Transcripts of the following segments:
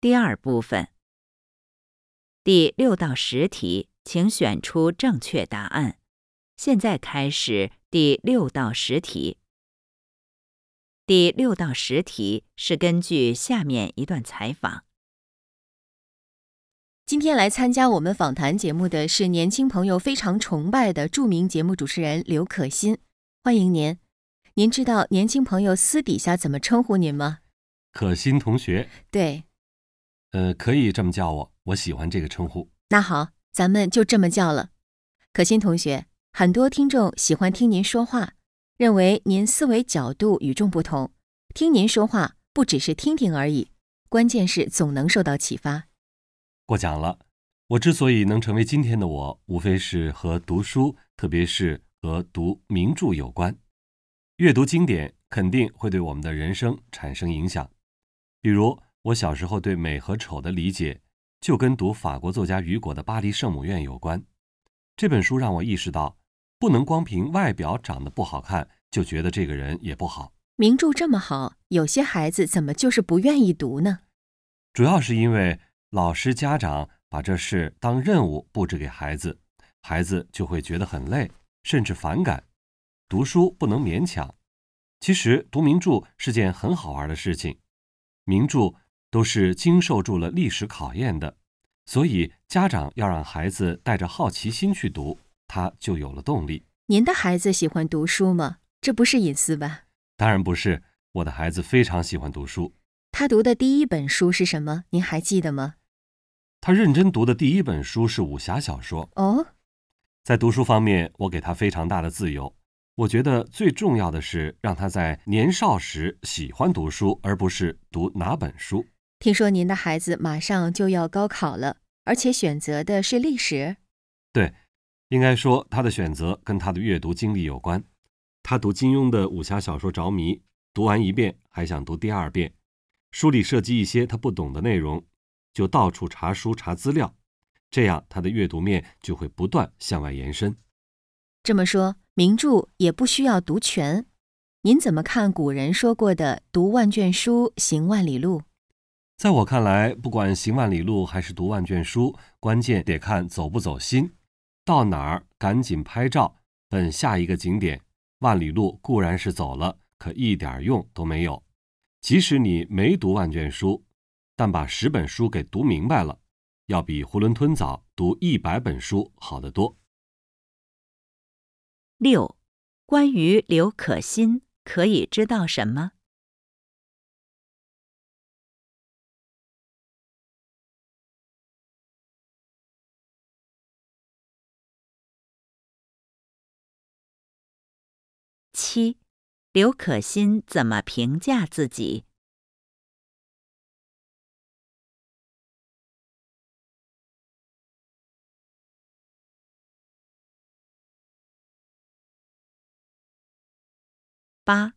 第二部分，第六到十题，请选出正确答案。现在开始第六到十题。第六到十题是根据下面一段采访。今天来参加我们访谈节目的是年轻朋友非常崇拜的著名节目主持人刘可欣，欢迎您。您知道年轻朋友私底下怎么称呼您吗？可欣同学，对，呃，可以这么叫我，我喜欢这个称呼。那好，咱们就这么叫了。可心同学，很多听众喜欢听您说话，认为您思维角度与众不同。听您说话不只是听听而已，关键是总能受到启发。过奖了。我之所以能成为今天的我，无非是和读书，特别是和读名著有关。阅读经典肯定会对我们的人生产生影响。比如，我小时候对美和丑的理解，就跟读法国作家雨果的《巴黎圣母院》有关。这本书让我意识到，不能光凭外表长得不好看，就觉得这个人也不好。名著这么好，有些孩子怎么就是不愿意读呢？主要是因为老师、家长把这事当任务布置给孩子，孩子就会觉得很累，甚至反感。读书不能勉强。其实读名著是件很好玩的事情。名著都是经受住了历史考验的，所以家长要让孩子带着好奇心去读，他就有了动力。您的孩子喜欢读书吗？这不是隐私吧？当然不是，我的孩子非常喜欢读书。他读的第一本书是什么？您还记得吗？他认真读的第一本书是武侠小说。哦，在读书方面，我给他非常大的自由。我觉得最重要的是让他在年少时喜欢读书，而不是读哪本书。听说您的孩子马上就要高考了，而且选择的是历史。对，应该说他的选择跟他的阅读经历有关。他读金庸的武侠小说着迷，读完一遍还想读第二遍。书里涉及一些他不懂的内容，就到处查书查资料，这样他的阅读面就会不断向外延伸。这么说。名著也不需要读全，您怎么看古人说过的“读万卷书，行万里路”？在我看来，不管行万里路还是读万卷书，关键得看走不走心。到哪儿赶紧拍照，奔下一个景点。万里路固然是走了，可一点用都没有。即使你没读万卷书，但把十本书给读明白了，要比囫囵吞枣读一百本书好得多。六，关于刘可欣可以知道什么？七，刘可欣怎么评价自己？八，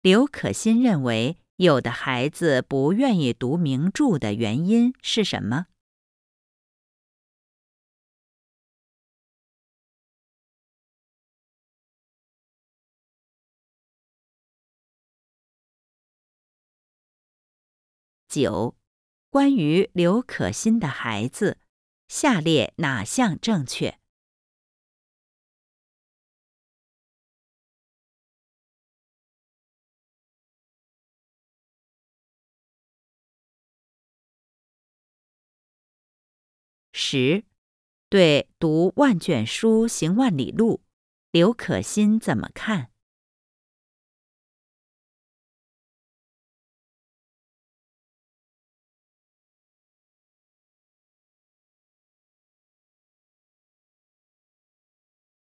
刘可欣认为有的孩子不愿意读名著的原因是什么？九，关于刘可欣的孩子，下列哪项正确？十，对读万卷书，行万里路，刘可欣怎么看？